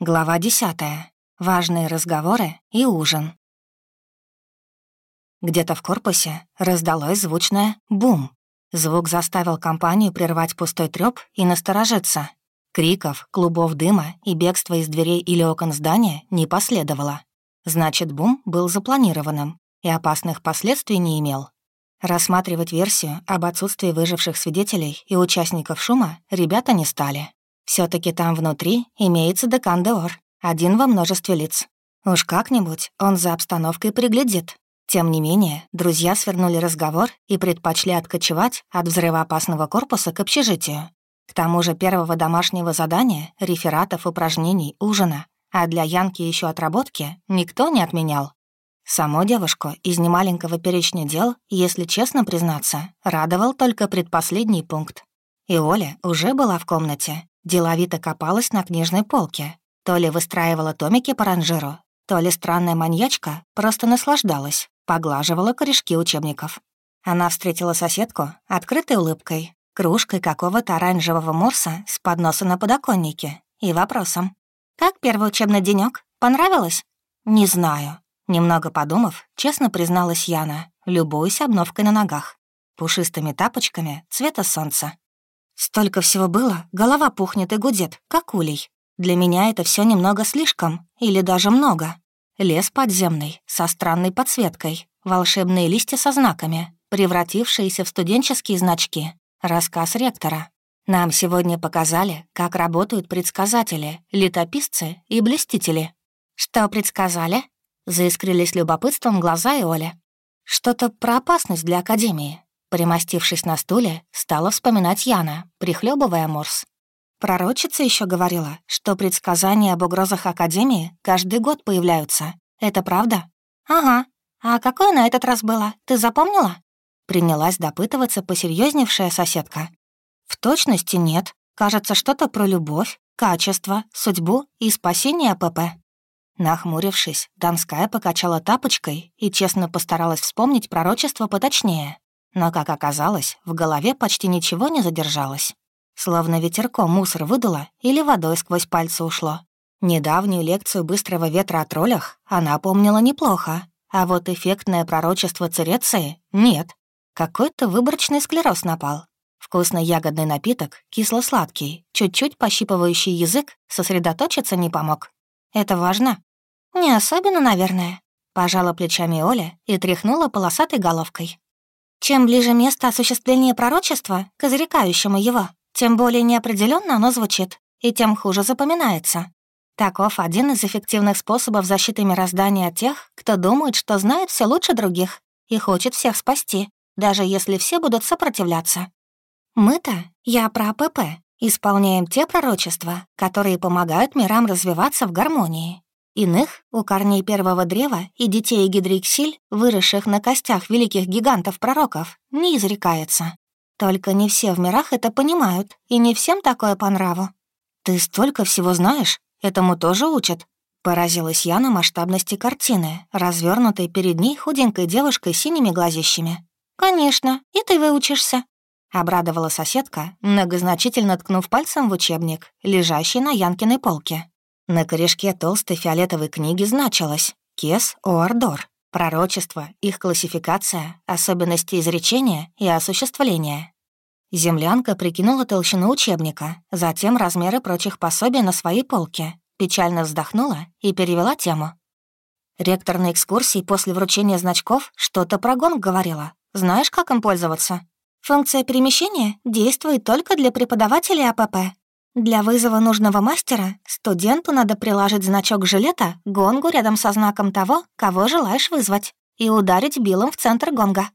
Глава десятая. Важные разговоры и ужин. Где-то в корпусе раздалось звучное «бум». Звук заставил компанию прервать пустой трёп и насторожиться. Криков, клубов дыма и бегства из дверей или окон здания не последовало. Значит, бум был запланированным и опасных последствий не имел. Рассматривать версию об отсутствии выживших свидетелей и участников шума ребята не стали все таки там внутри имеется декан Деор, один во множестве лиц. Уж как-нибудь он за обстановкой приглядит. Тем не менее, друзья свернули разговор и предпочли откочевать от взрывоопасного корпуса к общежитию. К тому же первого домашнего задания, рефератов, упражнений, ужина, а для Янки еще отработки никто не отменял. Саму девушку из немаленького перечня дел, если честно признаться, радовал только предпоследний пункт. И Оля уже была в комнате Деловито копалась на книжной полке. То ли выстраивала томики по ранжиру, то ли странная маньячка просто наслаждалась, поглаживала корешки учебников. Она встретила соседку открытой улыбкой, кружкой какого-то оранжевого морса с подноса на подоконнике и вопросом. «Как первый учебный денёк? Понравилось?» «Не знаю». Немного подумав, честно призналась Яна, любуясь обновкой на ногах, пушистыми тапочками цвета солнца. Столько всего было, голова пухнет и гудит, как улей. Для меня это все немного слишком, или даже много. Лес подземный, со странной подсветкой, волшебные листья со знаками, превратившиеся в студенческие значки, рассказ ректора. Нам сегодня показали, как работают предсказатели, летописцы и блестители. «Что предсказали?» — заискрились любопытством глаза и Оля. «Что-то про опасность для Академии. Примостившись на стуле, стала вспоминать Яна, прихлебывая морс. Пророчица еще говорила, что предсказания об угрозах Академии каждый год появляются. Это правда? Ага. А какое на этот раз было? Ты запомнила? Принялась допытываться посерьезневшая соседка. В точности нет. Кажется, что-то про любовь, качество, судьбу и спасение АПП. Нахмурившись, Донская покачала тапочкой и честно постаралась вспомнить пророчество поточнее. Но, как оказалось, в голове почти ничего не задержалось. Словно ветерком мусор выдуло или водой сквозь пальцы ушло. Недавнюю лекцию быстрого ветра о троллях она помнила неплохо, а вот эффектное пророчество Цереции — нет. Какой-то выборочный склероз напал. Вкусный ягодный напиток, кисло-сладкий, чуть-чуть пощипывающий язык, сосредоточиться не помог. Это важно? Не особенно, наверное. Пожала плечами Оля и тряхнула полосатой головкой. Чем ближе место осуществления пророчества к изрекающему его, тем более неопределенно оно звучит, и тем хуже запоминается. Таков один из эффективных способов защиты мироздания от тех, кто думает, что знает все лучше других и хочет всех спасти, даже если все будут сопротивляться. Мы-то, я про АПП, исполняем те пророчества, которые помогают мирам развиваться в гармонии, Иных у корней первого древа и детей Гидриксиль, выросших на костях великих гигантов-пророков, не изрекается. Только не все в мирах это понимают, и не всем такое по нраву. «Ты столько всего знаешь, этому тоже учат?» Поразилась я на масштабности картины, развернутой перед ней худенькой девушкой с синими глазищами. «Конечно, и ты выучишься», — обрадовала соседка, многозначительно ткнув пальцем в учебник, лежащий на Янкиной полке. На корешке толстой фиолетовой книги значилось «Кес Оардор», пророчество, их классификация, особенности изречения и осуществления. Землянка прикинула толщину учебника, затем размеры прочих пособий на своей полке, печально вздохнула и перевела тему. Ректор на экскурсии после вручения значков что-то про гонг говорила. Знаешь, как им пользоваться? Функция перемещения действует только для преподавателей АПП, для вызова нужного мастера студенту надо приложить значок жилета гонгу рядом со знаком того, кого желаешь вызвать, и ударить билом в центр гонга.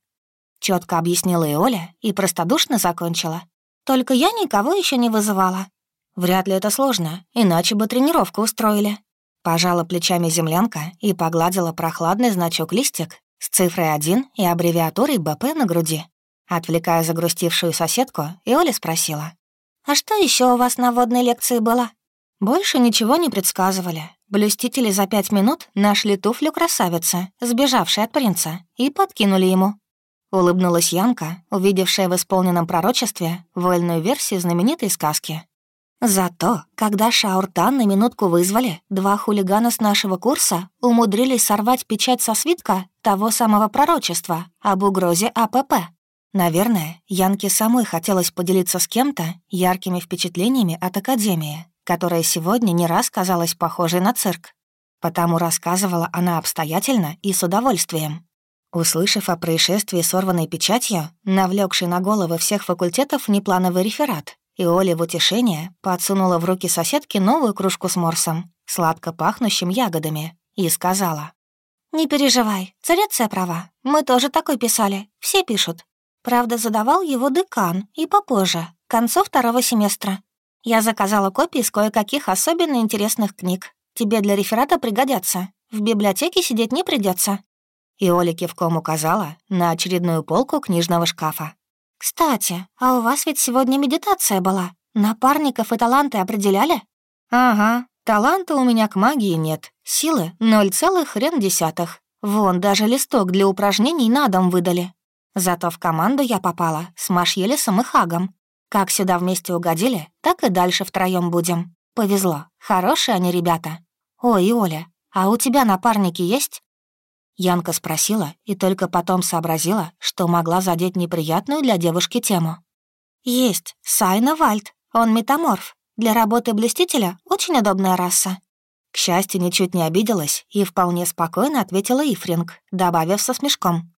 Четко объяснила и Оля, и простодушно закончила. Только я никого еще не вызывала. Вряд ли это сложно, иначе бы тренировку устроили. Пожала плечами землянка и погладила прохладный значок-листик с цифрой 1 и аббревиатурой БП на груди. Отвлекая загрустившую соседку, и Оля спросила. «А что еще у вас на водной лекции было?» Больше ничего не предсказывали. Блюстители за пять минут нашли туфлю красавицы, сбежавшей от принца, и подкинули ему. Улыбнулась Янка, увидевшая в исполненном пророчестве вольную версию знаменитой сказки. Зато, когда Шауртан на минутку вызвали, два хулигана с нашего курса умудрились сорвать печать со свитка того самого пророчества об угрозе АПП. Наверное, Янке самой хотелось поделиться с кем-то яркими впечатлениями от Академии, которая сегодня не раз казалась похожей на цирк. Потому рассказывала она обстоятельно и с удовольствием. Услышав о происшествии сорванной печатью, навлекший на головы всех факультетов неплановый реферат, и Оля в утешение подсунула в руки соседки новую кружку с морсом, сладко пахнущим ягодами, и сказала. «Не переживай, царица права. Мы тоже такой писали, все пишут. Правда, задавал его декан, и попозже, к концу второго семестра. Я заказала копии с кое-каких особенно интересных книг. Тебе для реферата пригодятся. В библиотеке сидеть не придется. И Оля кивком указала на очередную полку книжного шкафа. «Кстати, а у вас ведь сегодня медитация была. Напарников и таланты определяли?» «Ага, таланта у меня к магии нет. Силы — ноль целых хрен десятых. Вон, даже листок для упражнений на дом выдали. Зато в команду я попала с Машелесом и Хагом. Как сюда вместе угодили, так и дальше втроем будем. Повезло, хорошие они ребята. Ой, Оля, а у тебя напарники есть?» Янка спросила и только потом сообразила, что могла задеть неприятную для девушки тему. «Есть, Сайна Вальд, он метаморф. Для работы блюстителя очень удобная раса». К счастью, ничуть не обиделась и вполне спокойно ответила Ифринг, добавив со смешком.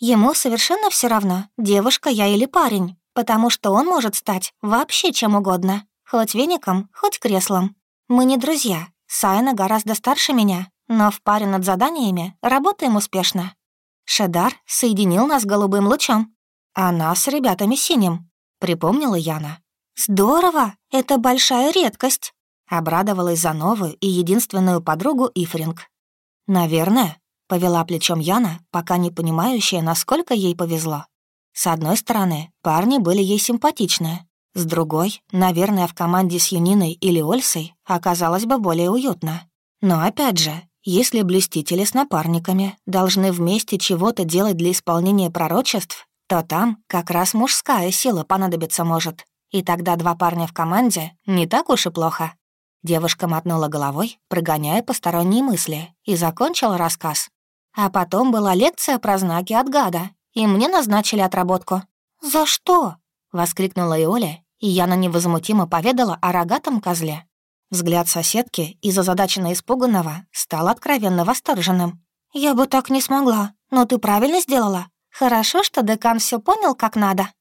«Ему совершенно все равно, девушка я или парень, потому что он может стать вообще чем угодно, хоть веником, хоть креслом. Мы не друзья, Сайна гораздо старше меня, но в паре над заданиями работаем успешно. Шедар соединил нас голубым лучом, а нас с ребятами синим, припомнила Яна. «Здорово! Это большая редкость!» Обрадовалась за новую и единственную подругу Ифринг. «Наверное», — повела плечом Яна, пока не понимающая, насколько ей повезло. С одной стороны, парни были ей симпатичны, с другой, наверное, в команде с Юниной или Ольсой оказалось бы более уютно. Но опять же, если блестители с напарниками должны вместе чего-то делать для исполнения пророчеств, то там как раз мужская сила понадобиться может. И тогда два парня в команде не так уж и плохо. Девушка мотнула головой, прогоняя посторонние мысли, и закончила рассказ. А потом была лекция про знаки от гада, и мне назначили отработку. «За что?» — воскликнула Иоля, и Яна невозмутимо поведала о рогатом козле. Взгляд соседки из озадаченно испуганного стал откровенно восторженным. «Я бы так не смогла, но ты правильно сделала. Хорошо, что декан все понял как надо».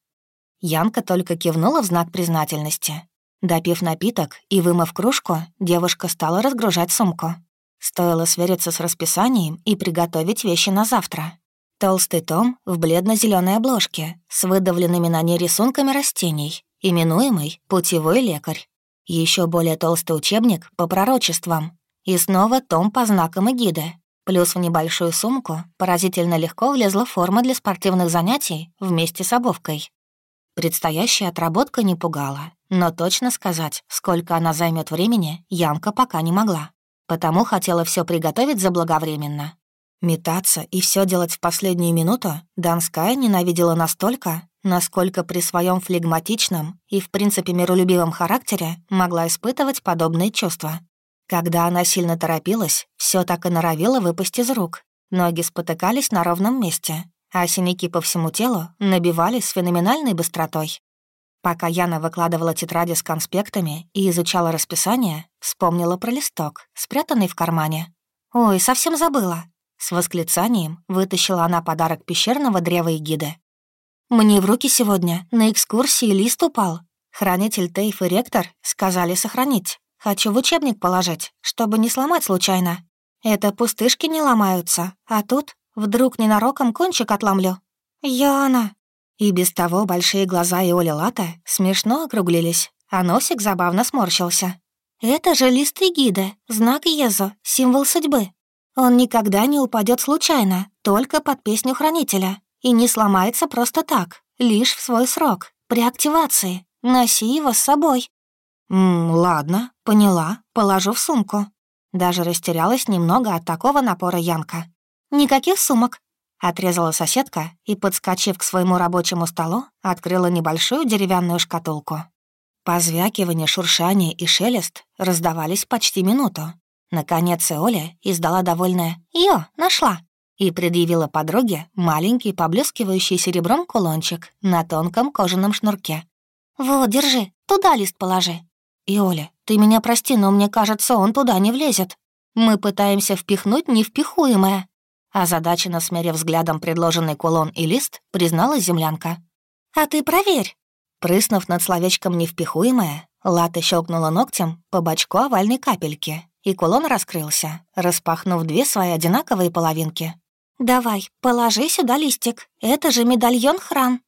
Янка только кивнула в знак признательности. Допив напиток и вымыв кружку, девушка стала разгружать сумку. Стоило свериться с расписанием и приготовить вещи на завтра. Толстый том в бледно зеленой обложке с выдавленными на ней рисунками растений, именуемый «Путевой лекарь». Еще более толстый учебник по пророчествам. И снова том по знакам и гиды. Плюс в небольшую сумку поразительно легко влезла форма для спортивных занятий вместе с обувкой. Предстоящая отработка не пугала, но точно сказать, сколько она займет времени, Янка пока не могла. Потому хотела все приготовить заблаговременно. Метаться и все делать в последнюю минуту Донская ненавидела настолько, насколько при своем флегматичном и, в принципе, миролюбивом характере могла испытывать подобные чувства. Когда она сильно торопилась, все так и норовило выпасть из рук. Ноги спотыкались на ровном месте, а синяки по всему телу набивались с феноменальной быстротой. Пока Яна выкладывала тетради с конспектами и изучала расписание, вспомнила про листок, спрятанный в кармане. «Ой, совсем забыла!» С восклицанием вытащила она подарок пещерного древа и гиды. Мне в руки сегодня на экскурсии лист упал. Хранитель Тейф и ректор сказали сохранить. Хочу в учебник положить, чтобы не сломать случайно. Это пустышки не ломаются, а тут вдруг ненароком кончик отломлю. Яна!» И без того большие глаза Иолилата смешно округлились, а носик забавно сморщился. «Это же листы гида, знак Езо, символ судьбы. Он никогда не упадет случайно, только под песню хранителя и не сломается просто так, лишь в свой срок, при активации. Носи его с собой». «М ладно, поняла, положу в сумку». Даже растерялась немного от такого напора Янка. «Никаких сумок», — отрезала соседка и, подскочив к своему рабочему столу, открыла небольшую деревянную шкатулку. Позвякивание, шуршание и шелест раздавались почти минуту. Наконец Оля издала довольное «Йо, нашла!» и предъявила подруге маленький, поблескивающий серебром кулончик на тонком кожаном шнурке. «Вот, держи, туда лист положи». «И, Оля, ты меня прости, но мне кажется, он туда не влезет. Мы пытаемся впихнуть невпихуемое». Озадаченно смерив взглядом предложенный кулон и лист, призналась землянка. «А ты проверь». Прыснув над словечком «невпихуемое», Лата щелкнула ногтем по бочку овальной капельки, и кулон раскрылся, распахнув две свои одинаковые половинки. «Давай, положи сюда листик. Это же медальон-храм».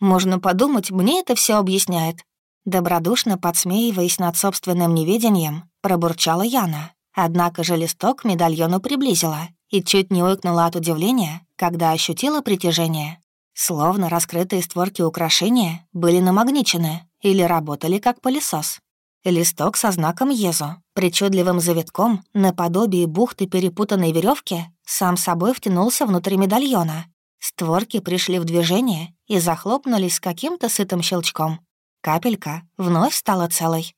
Можно подумать, мне это все объясняет. Добродушно подсмеиваясь над собственным неведением, пробурчала Яна. Однако же листок медальону приблизила и чуть не уикнула от удивления, когда ощутила притяжение. Словно раскрытые створки украшения были намагничены или работали как пылесос. Листок со знаком Езу, причудливым завитком, наподобие бухты перепутанной веревки, сам собой втянулся внутрь медальона. Створки пришли в движение и захлопнулись с каким-то сытым щелчком. Капелька вновь стала целой.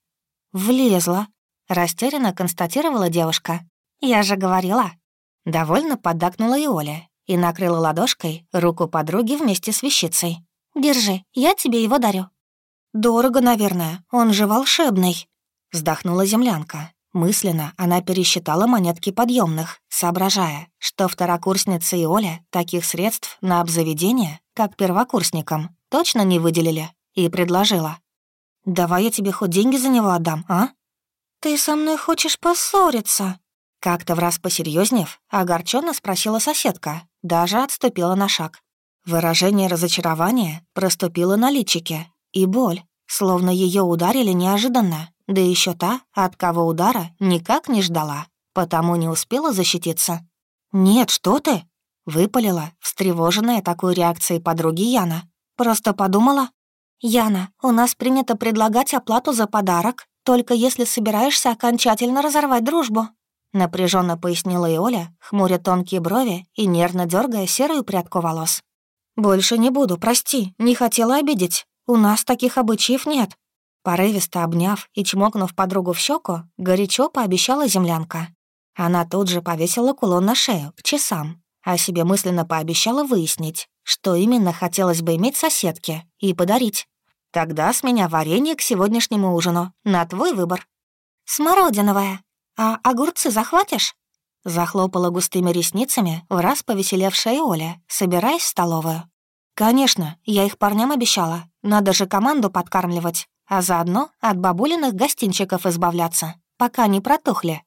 «Влезла», — растерянно констатировала девушка. «Я же говорила». Довольно поддакнула и Оля и накрыла ладошкой руку подруги вместе с вещицей. «Держи, я тебе его дарю». «Дорого, наверное, он же волшебный», — вздохнула землянка. Мысленно она пересчитала монетки подъемных, соображая, что второкурсница и Оля таких средств на обзаведение, как первокурсникам, точно не выделили, и предложила. «Давай я тебе хоть деньги за него отдам, а?» «Ты со мной хочешь поссориться?» Как-то в раз посерьезнев, огорченно спросила соседка, даже отступила на шаг. Выражение разочарования проступило на личике, и боль, словно ее ударили неожиданно, да еще та, от кого удара, никак не ждала, потому не успела защититься. «Нет, что ты?» — выпалила, встревоженная такой реакцией подруги Яна. «Просто подумала». «Яна, у нас принято предлагать оплату за подарок, только если собираешься окончательно разорвать дружбу», напряженно пояснила и Оля, хмуря тонкие брови и нервно дергая серую прядку волос. «Больше не буду, прости, не хотела обидеть. У нас таких обычаев нет». Порывисто обняв и чмокнув подругу в щеку, горячо пообещала землянка. Она тут же повесила кулон на шею, к часам, а себе мысленно пообещала выяснить, что именно хотелось бы иметь соседке и подарить. Тогда с меня варенье к сегодняшнему ужину, на твой выбор. «Смородиновое. А огурцы захватишь?» Захлопала густыми ресницами в раз повеселевшая Оля, собираясь в столовую. «Конечно, я их парням обещала. Надо же команду подкармливать, а заодно от бабулиных гостинчиков избавляться, пока не протухли».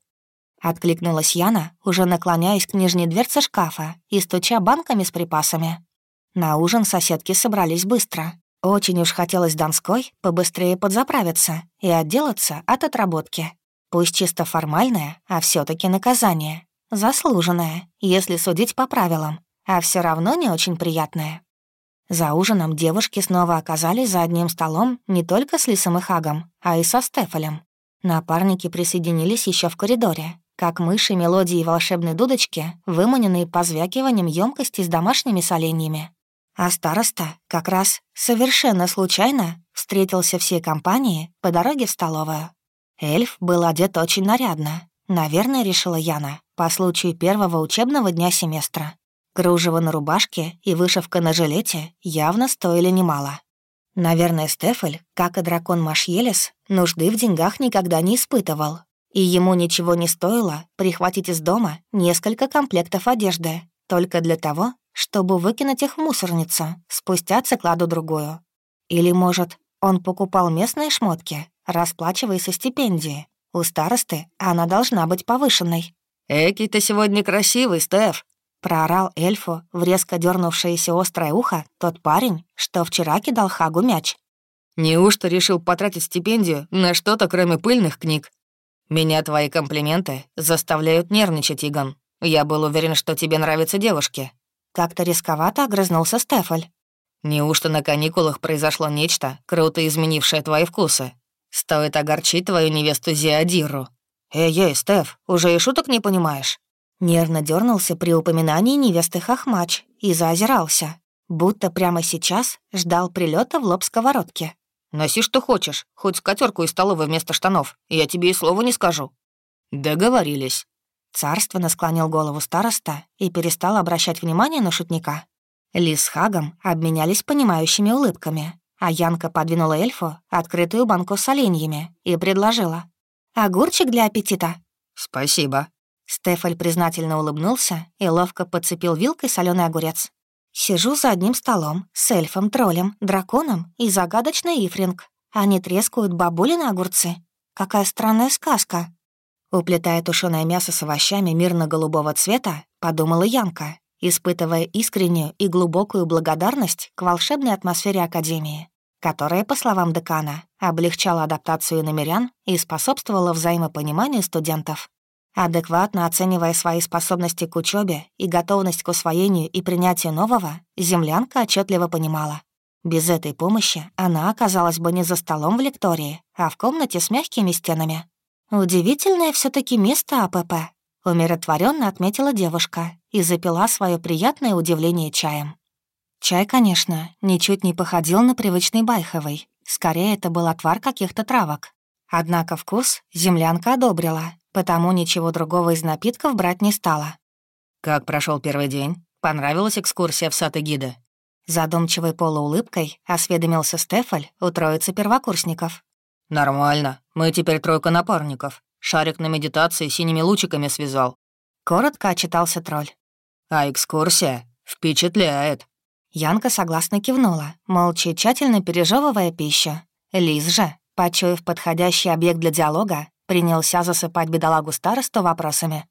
Откликнулась Яна, уже наклоняясь к нижней дверце шкафа и стуча банками с припасами. На ужин соседки собрались быстро. Очень уж хотелось Донской побыстрее подзаправиться и отделаться от отработки. Пусть чисто формальное, а все таки наказание. Заслуженное, если судить по правилам, а все равно не очень приятное. За ужином девушки снова оказались за одним столом не только с Лисом и Хагом, а и со Стефалем. Напарники присоединились еще в коридоре, как мыши мелодии волшебной дудочки, выманенные позвякиванием емкости с домашними соленьями. А староста как раз совершенно случайно встретился всей компанией по дороге в столовую. Эльф был одет очень нарядно. Наверное, решила Яна, по случаю первого учебного дня семестра. Кружево на рубашке и вышивка на жилете явно стоили немало. Наверное, Стефель, как и дракон Машьелес, нужды в деньгах никогда не испытывал. И ему ничего не стоило прихватить из дома несколько комплектов одежды, только для того, чтобы выкинуть их в мусорницу спустя цикладу-другую. Или, может, он покупал местные шмотки, расплачиваясь со стипендии. У старосты она должна быть повышенной. «Эки ты сегодня красивый, Стеф!» Проорал эльфу в резко дернувшееся острое ухо тот парень, что вчера кидал Хагу мяч. «Неужто решил потратить стипендию на что-то, кроме пыльных книг? Меня твои комплименты заставляют нервничать, Игон. Я был уверен, что тебе нравятся девушки». Как-то рисковато огрызнулся Стефаль. «Неужто на каникулах произошло нечто, круто изменившее твои вкусы? Стоит огорчить твою невесту Зиадиру». «Эй-эй, Стеф, уже и шуток не понимаешь?» Нервно дернулся при упоминании невесты Хохмач и заозирался, будто прямо сейчас ждал прилета в лоб сковородки. Носи что хочешь, хоть скатерку из столовой вместо штанов, я тебе и слова не скажу». «Договорились». Царственно склонил голову староста и перестал обращать внимание на шутника. Ли с Хагом обменялись понимающими улыбками, а Янка подвинула эльфу открытую банку с оленьями и предложила. «Огурчик для аппетита?» «Спасибо». Стефаль признательно улыбнулся и ловко подцепил вилкой соленый огурец. Сижу за одним столом с эльфом, троллем, драконом и загадочный Ифринг. Они трескают бабулины огурцы. Какая странная сказка. Уплетая тушеное мясо с овощами мирно-голубого цвета, подумала Янка, испытывая искреннюю и глубокую благодарность к волшебной атмосфере Академии, которая, по словам декана, облегчала адаптацию намерян и способствовала взаимопониманию студентов. Адекватно оценивая свои способности к учебе и готовность к усвоению и принятию нового, землянка отчетливо понимала. Без этой помощи она оказалась бы не за столом в лектории, а в комнате с мягкими стенами. Удивительное все таки место АПП, умиротворенно отметила девушка и запила свое приятное удивление чаем. Чай, конечно, ничуть не походил на привычный байховый. Скорее, это был отвар каких-то травок. Однако вкус землянка одобрила потому ничего другого из напитков брать не стала. «Как прошел первый день? Понравилась экскурсия в сад гида?» Задумчивой полуулыбкой осведомился Стефаль у троицы первокурсников. «Нормально. Мы теперь тройка напарников. Шарик на медитации синими лучиками связал». Коротко отчитался тролль. «А экскурсия впечатляет». Янка согласно кивнула, молча и тщательно пережевывая пищу. Лиз же, почуяв подходящий объект для диалога, Принялся засыпать бедолагу старосту вопросами.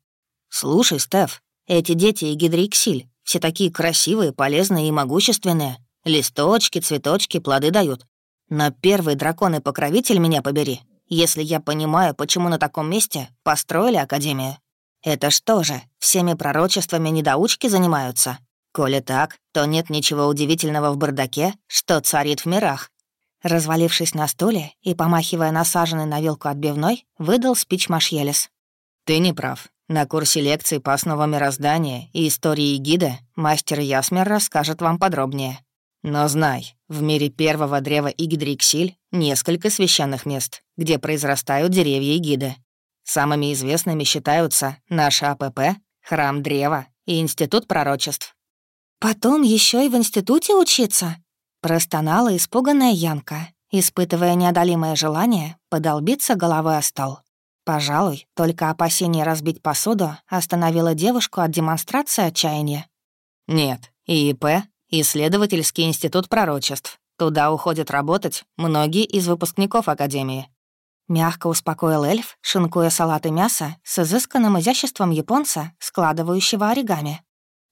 «Слушай, Стеф, эти дети и гидриксиль, все такие красивые, полезные и могущественные. Листочки, цветочки, плоды дают. Но первый дракон и покровитель меня побери, если я понимаю, почему на таком месте построили Академию. Это что же, всеми пророчествами недоучки занимаются? Коли так, то нет ничего удивительного в бардаке, что царит в мирах. Развалившись на стуле и помахивая насаженной на вилку отбивной, выдал спич Машьелес. «Ты не прав. На курсе лекций по основам мироздания и истории гида мастер Ясмер расскажет вам подробнее. Но знай, в мире первого древа Игидриксиль несколько священных мест, где произрастают деревья Игиды. Самыми известными считаются наш АПП, Храм Древа и Институт пророчеств. «Потом еще и в институте учиться?» Простонала испуганная Янка, испытывая неодолимое желание подолбиться головой о стол. Пожалуй, только опасение разбить посуду остановило девушку от демонстрации отчаяния. «Нет, ИИП — исследовательский институт пророчеств. Туда уходят работать многие из выпускников Академии». Мягко успокоил эльф, шинкуя салат и мясо с изысканным изяществом японца, складывающего оригами.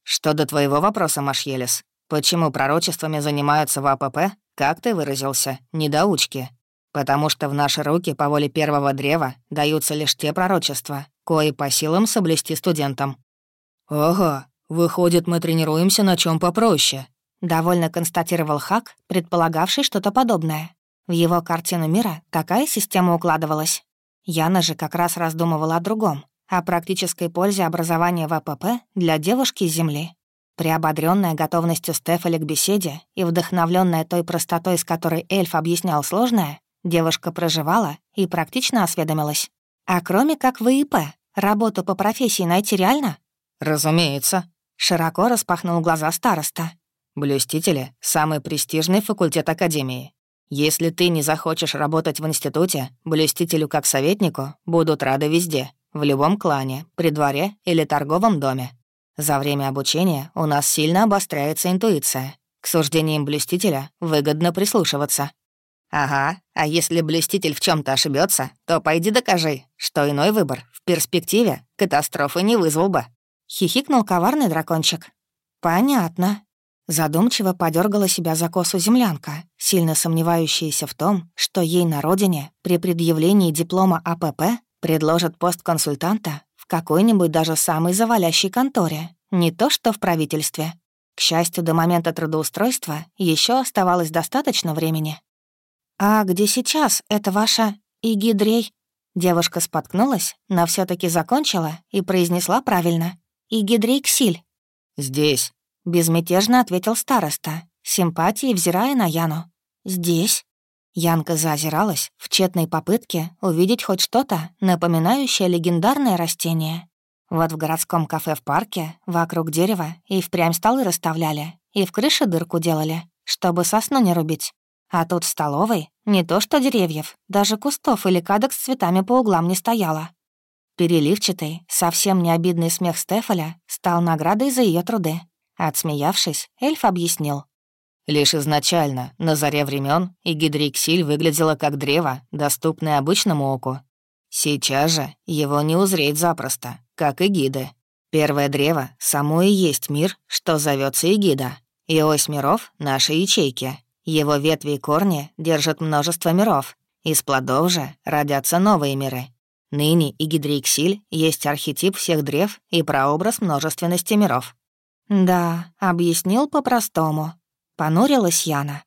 «Что до твоего вопроса, Машьелес, Почему пророчествами занимаются в АПП, как ты выразился, недоучки? Потому что в наши руки по воле первого древа даются лишь те пророчества, кои по силам соблюсти студентам. «Ага, выходит, мы тренируемся на чем попроще», — довольно констатировал Хак, предполагавший что-то подобное. В его картину мира такая система укладывалась. Яна же как раз раздумывала о другом, о практической пользе образования в АПП для девушки с Земли. Приободрённая готовностью Стефали к беседе и вдохновленная той простотой, с которой эльф объяснял сложное, девушка проживала и практично осведомилась. «А кроме как в ИП, работу по профессии найти реально?» «Разумеется», — широко распахнул глаза староста. «Блюстители — самый престижный факультет Академии. Если ты не захочешь работать в институте, блюстителю как советнику будут рады везде, в любом клане, при дворе или торговом доме. За время обучения у нас сильно обостряется интуиция. К суждениям блюстителя выгодно прислушиваться. Ага, а если блюститель в чем то ошибется, то пойди докажи, что иной выбор в перспективе катастрофы не вызвал бы. Хихикнул коварный дракончик. Понятно. Задумчиво подергала себя за косу землянка, сильно сомневающаяся в том, что ей на родине при предъявлении диплома АПП предложат пост консультанта какой-нибудь даже самой завалящей конторе, не то что в правительстве. К счастью, до момента трудоустройства еще оставалось достаточно времени. «А где сейчас это ваша Игидрей?» Девушка споткнулась, но все таки закончила и произнесла правильно. «Игидрей Ксиль». «Здесь», — безмятежно ответил староста, симпатией взирая на Яну. «Здесь?» Янка заозиралась в тщетной попытке увидеть хоть что-то, напоминающее легендарное растение. Вот в городском кафе в парке вокруг дерева и впрямь столы расставляли, и в крыше дырку делали, чтобы сосну не рубить. А тут в столовой не то что деревьев, даже кустов или кадок с цветами по углам не стояло. Переливчатый, совсем не обидный смех Стефаля стал наградой за ее труды. Отсмеявшись, эльф объяснил. Лишь изначально, на заре времен, и гидриксиль выглядела как древо, доступное обычному оку. Сейчас же его не узреть запросто, как и гиды. Первое древо — само и есть мир, что зовется Эгида. И ось миров — наши ячейки. Его ветви и корни держат множество миров. Из плодов же родятся новые миры. Ныне и гидриксиль есть архетип всех древ и прообраз множественности миров. «Да, объяснил по-простому», — понурилась Яна.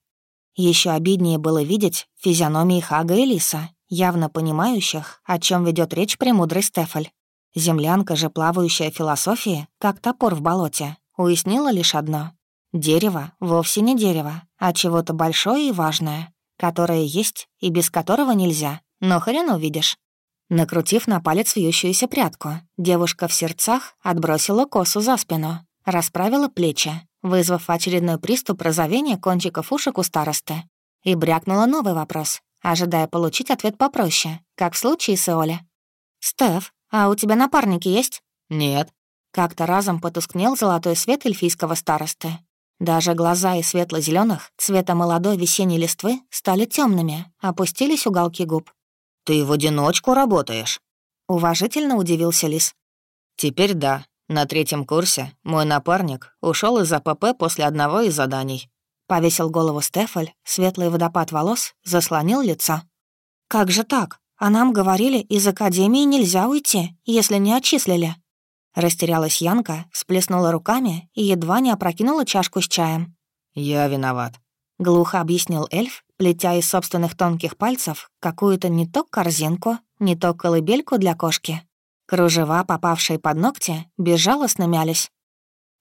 Еще обиднее было видеть физиономии Хага и Лиса, явно понимающих, о чем ведет речь премудрый Стефаль. Землянка же, плавающая философии, как топор в болоте, уяснила лишь одно. Дерево вовсе не дерево, а чего-то большое и важное, которое есть и без которого нельзя, но хрен увидишь. Накрутив на палец вьющуюся прядку, девушка в сердцах отбросила косу за спину, расправила плечи, вызвав очередной приступ розовения кончиков ушек у старосты, и брякнула новый вопрос, ожидая получить ответ попроще, как в случае с Оли. «Стеф, а у тебя напарники есть?» «Нет». Как-то разом потускнел золотой свет эльфийского старосты. Даже глаза из светло зеленых цвета молодой весенней листвы, стали темными, опустились уголки губ. «Ты в одиночку работаешь?» Уважительно удивился Лис. «Теперь да. На третьем курсе мой напарник ушел из АПП после одного из заданий. Повесил голову Стефаль, светлый водопад волос заслонил лицо. «Как же так? А нам говорили, из академии нельзя уйти, если не отчислили». Растерялась Янка, всплеснула руками и едва не опрокинула чашку с чаем. «Я виноват», — глухо объяснил эльф, плетя из собственных тонких пальцев какую-то не то корзинку, не то колыбельку для кошки. Кружева, попавшие под ногти, безжалостно мялись.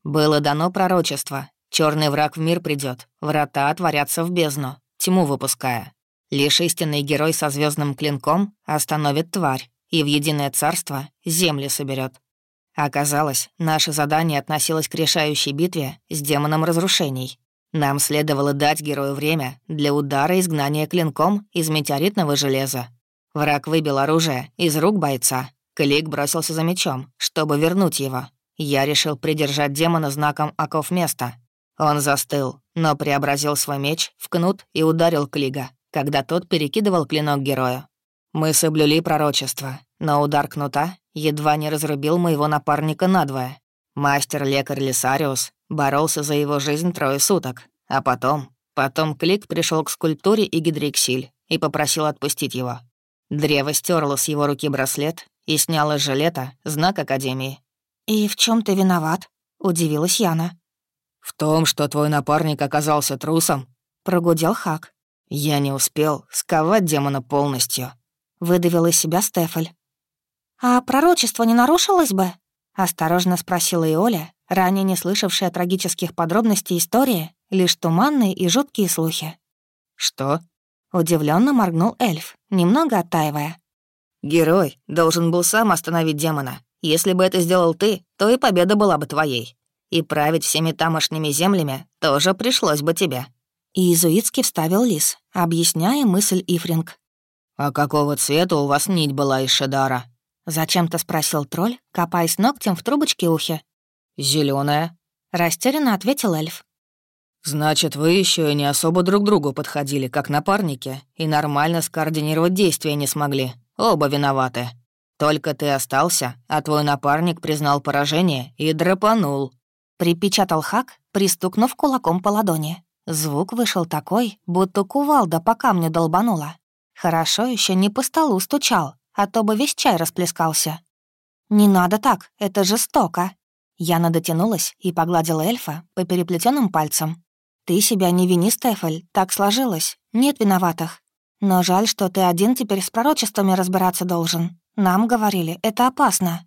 «Было дано пророчество. Черный враг в мир придет, врата отворятся в бездну, тьму выпуская. Лишь истинный герой со звездным клинком остановит тварь и в единое царство земли соберет. Оказалось, наше задание относилось к решающей битве с демоном разрушений. Нам следовало дать герою время для удара изгнания клинком из метеоритного железа. Враг выбил оружие из рук бойца. Клик бросился за мечом, чтобы вернуть его. Я решил придержать демона знаком оков места, он застыл, но преобразил свой меч в кнут и ударил Клига, когда тот перекидывал клинок герою. Мы соблюли пророчество, но удар кнута едва не разрубил моего напарника надвое. Мастер-лекарь Лисариус боролся за его жизнь трое суток, а потом... Потом Клик пришел к скульптуре и гидриксиль и попросил отпустить его. Древо стерло с его руки браслет и сняло с жилета знак Академии. «И в чем ты виноват?» — удивилась Яна. «В том, что твой напарник оказался трусом», — прогудел Хак. «Я не успел сковать демона полностью», — выдавил из себя Стефаль. «А пророчество не нарушилось бы?» — осторожно спросила и Оля, ранее не слышавшая трагических подробностей истории, лишь туманные и жуткие слухи. «Что?» — удивленно моргнул эльф, немного оттаивая. «Герой должен был сам остановить демона. Если бы это сделал ты, то и победа была бы твоей и править всеми тамошними землями тоже пришлось бы тебе». И иезуитский вставил лис, объясняя мысль Ифринг. «А какого цвета у вас нить была из Шедара?» Зачем-то спросил тролль, копаясь ногтем в трубочке ухе. Зеленая, растерянно ответил эльф. «Значит, вы еще и не особо друг другу подходили, как напарники, и нормально скоординировать действия не смогли. Оба виноваты. Только ты остался, а твой напарник признал поражение и драпанул. Припечатал Хак, пристукнув кулаком по ладони. Звук вышел такой, будто кувалда по камню долбанула. Хорошо еще не по столу стучал, а то бы весь чай расплескался. «Не надо так, это жестоко». Яна дотянулась и погладила эльфа по переплетенным пальцам. «Ты себя не вини, Стефаль, так сложилось. Нет виноватых. Но жаль, что ты один теперь с пророчествами разбираться должен. Нам говорили, это опасно».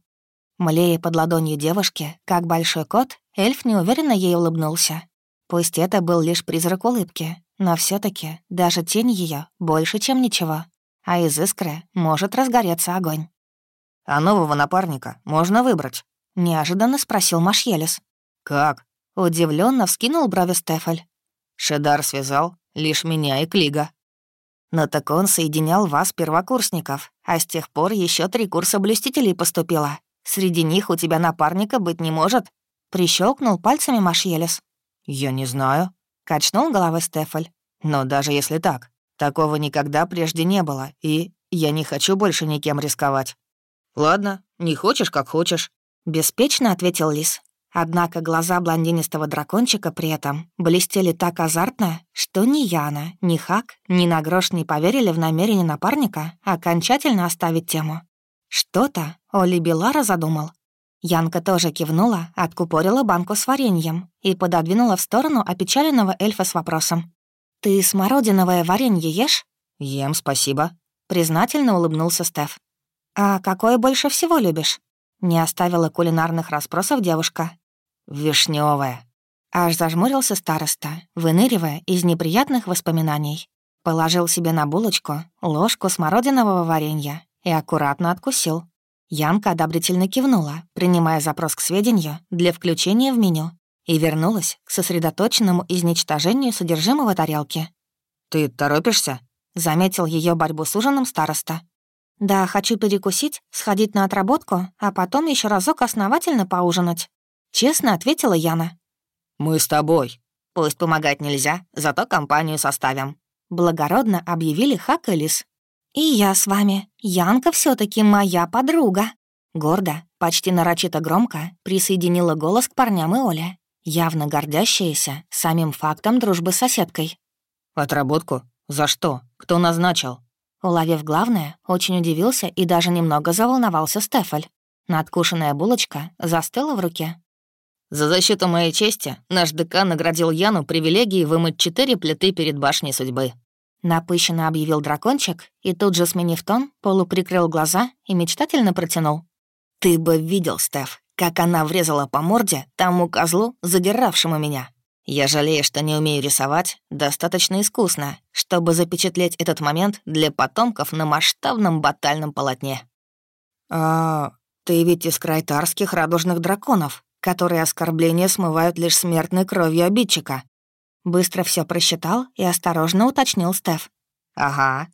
Млея под ладонью девушки, как большой кот, эльф неуверенно ей улыбнулся. Пусть это был лишь призрак улыбки, но все таки даже тень ее больше, чем ничего. А из искры может разгореться огонь. «А нового напарника можно выбрать?» — неожиданно спросил Машьелис. «Как?» — удивленно вскинул брови Стефаль. «Шедар связал лишь меня и Клига». «Но так он соединял вас, первокурсников, а с тех пор еще три курса блюстителей поступило. Среди них у тебя напарника быть не может?» Прищелкнул пальцами Машьелис. «Я не знаю», — качнул головой Стефаль. «Но даже если так, такого никогда прежде не было, и я не хочу больше никем рисковать». «Ладно, не хочешь, как хочешь», — беспечно ответил Лис. Однако глаза блондинистого дракончика при этом блестели так азартно, что ни Яна, ни Хак ни на грош не поверили в намерение напарника окончательно оставить тему. Что-то Оли Белара задумал. Янка тоже кивнула, откупорила банку с вареньем и пододвинула в сторону опечаленного эльфа с вопросом. «Ты смородиновое варенье ешь?» «Ем, спасибо», — признательно улыбнулся Стеф. «А какое больше всего любишь?» Не оставила кулинарных расспросов девушка. Вишневая. Аж зажмурился староста, выныривая из неприятных воспоминаний. Положил себе на булочку ложку смородинового варенья и аккуратно откусил. Янка одобрительно кивнула, принимая запрос к сведению для включения в меню, и вернулась к сосредоточенному изничтожению содержимого тарелки. «Ты торопишься?» — заметил ее борьбу с ужином староста. «Да, хочу перекусить, сходить на отработку, а потом еще разок основательно поужинать», — честно ответила Яна. «Мы с тобой». «Пусть помогать нельзя, зато компанию составим», — благородно объявили Хак и Лис. «И я с вами. Янка все таки моя подруга». Гордо, почти нарочито громко присоединила голос к парням и Оле, явно гордящаяся самим фактом дружбы с соседкой. «Отработку? За что? Кто назначил?» Уловив главное, очень удивился и даже немного заволновался Стефаль. Надкушенная булочка застыла в руке. «За защиту моей чести наш декан наградил Яну привилегией вымыть четыре плиты перед башней судьбы». Напыщенно объявил дракончик и тут же, сменив тон, полуприкрыл глаза и мечтательно протянул. «Ты бы видел, Стеф, как она врезала по морде тому козлу, задиравшему меня. Я жалею, что не умею рисовать достаточно искусно, чтобы запечатлеть этот момент для потомков на масштабном батальном полотне. «А ты ведь из крайтарских радужных драконов, которые оскорбления смывают лишь смертной кровью обидчика». Быстро все просчитал и осторожно уточнил Стеф. «Ага».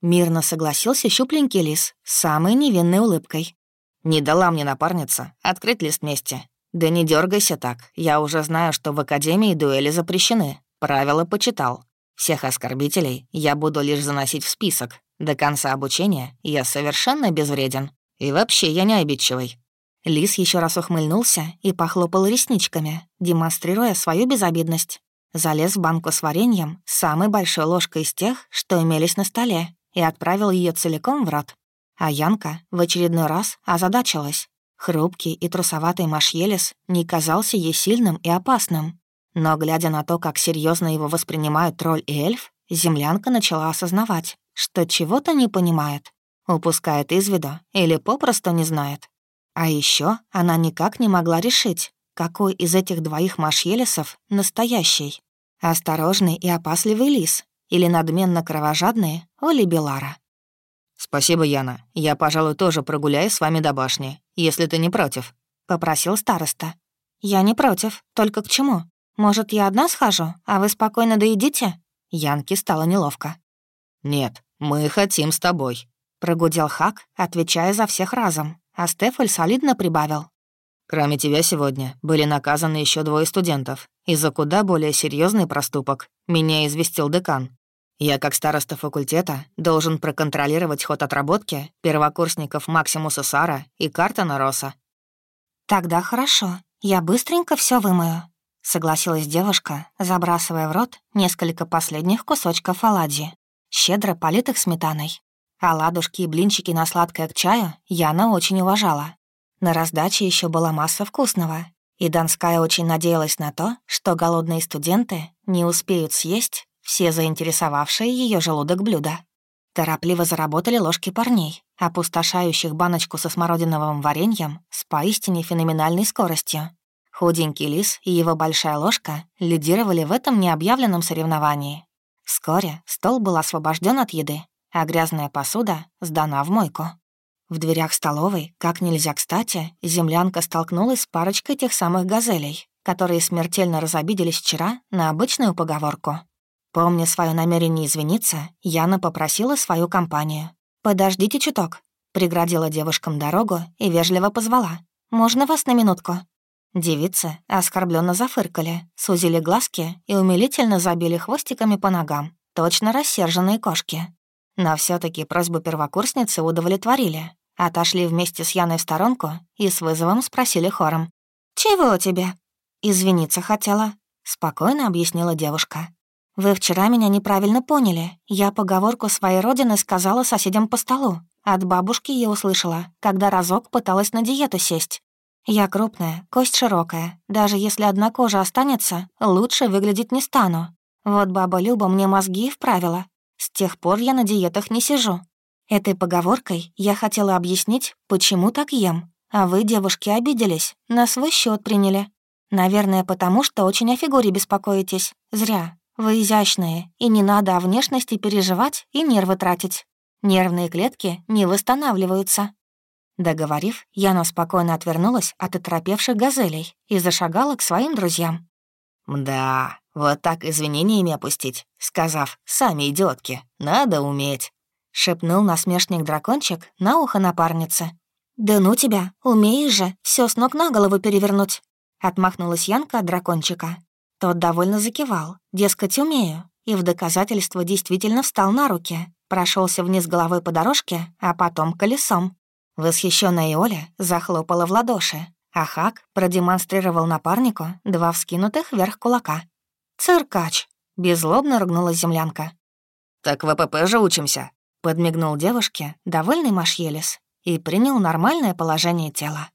Мирно согласился щупленький лис с самой невинной улыбкой. «Не дала мне напарница открыть лист мести. «Да не дергайся так. Я уже знаю, что в Академии дуэли запрещены. Правила почитал. Всех оскорбителей я буду лишь заносить в список. До конца обучения я совершенно безвреден. И вообще я не обидчивый». Лис еще раз ухмыльнулся и похлопал ресничками, демонстрируя свою безобидность. Залез в банку с вареньем, самой большой ложкой из тех, что имелись на столе, и отправил ее целиком в рот. А Янка в очередной раз озадачилась. Хрупкий и трусоватый Машьелес не казался ей сильным и опасным. Но, глядя на то, как серьезно его воспринимают тролль и эльф, землянка начала осознавать, что чего-то не понимает, упускает из виду или попросту не знает. А еще она никак не могла решить, какой из этих двоих Машьелесов настоящий. Осторожный и опасливый лис или надменно кровожадный Оли Белара. «Спасибо, Яна. Я, пожалуй, тоже прогуляюсь с вами до башни, если ты не против», — попросил староста. «Я не против. Только к чему? Может, я одна схожу, а вы спокойно доедите?» Янке стало неловко. «Нет, мы хотим с тобой», — прогудел Хак, отвечая за всех разом, а Стефаль солидно прибавил. «Кроме тебя сегодня были наказаны еще двое студентов, и за куда более серьезный проступок меня известил декан. Я, как староста факультета, должен проконтролировать ход отработки первокурсников Максимуса Сара и Картона Роса. «Тогда хорошо, я быстренько все вымою», — согласилась девушка, забрасывая в рот несколько последних кусочков оладьи, щедро политых сметаной. Оладушки и блинчики на сладкое к чаю Яна очень уважала. На раздаче еще была масса вкусного, и Донская очень надеялась на то, что голодные студенты не успеют съесть все заинтересовавшие ее желудок блюда. Торопливо заработали ложки парней, опустошающих баночку со смородиновым вареньем с поистине феноменальной скоростью. Худенький лис и его большая ложка лидировали в этом необъявленном соревновании. Вскоре стол был освобожден от еды, а грязная посуда сдана в мойку. В дверях столовой, как нельзя кстати, землянка столкнулась с парочкой тех самых газелей, которые смертельно разобиделись вчера на обычную поговорку. Помня свое намерение извиниться, Яна попросила свою компанию. «Подождите чуток», — преградила девушкам дорогу и вежливо позвала. «Можно вас на минутку?» Девицы оскорбленно зафыркали, сузили глазки и умилительно забили хвостиками по ногам, точно рассерженные кошки. Но все таки просьбу первокурсницы удовлетворили. Отошли вместе с Яной в сторонку и с вызовом спросили хором. «Чего тебе?» «Извиниться хотела», — спокойно объяснила девушка. «Вы вчера меня неправильно поняли. Я поговорку своей родины сказала соседям по столу. От бабушки я услышала, когда разок пыталась на диету сесть. Я крупная, кость широкая. Даже если одна кожа останется, лучше выглядеть не стану. Вот баба Люба мне мозги вправила. С тех пор я на диетах не сижу. Этой поговоркой я хотела объяснить, почему так ем. А вы, девушки, обиделись, на свой счет приняли. Наверное, потому что очень о фигуре беспокоитесь. Зря. Вы изящные, и не надо о внешности переживать и нервы тратить. Нервные клетки не восстанавливаются. Договорив, Яна спокойно отвернулась от оторопевших газелей и зашагала к своим друзьям. «Да, вот так извинениями опустить, сказав «сами идиотки, надо уметь», — шепнул насмешник дракончик на ухо напарницы. «Да ну тебя, умеешь же все с ног на голову перевернуть», — отмахнулась Янка от дракончика. Тот довольно закивал, дескать, умею, и в доказательство действительно встал на руки, прошелся вниз головой по дорожке, а потом колесом. Восхищенная Оля захлопала в ладоши, а Хак продемонстрировал напарнику два вскинутых вверх кулака. «Циркач!» — беззлобно ругнулась землянка. «Так в ВПП же учимся», — подмигнул девушке довольный Машелес и принял нормальное положение тела.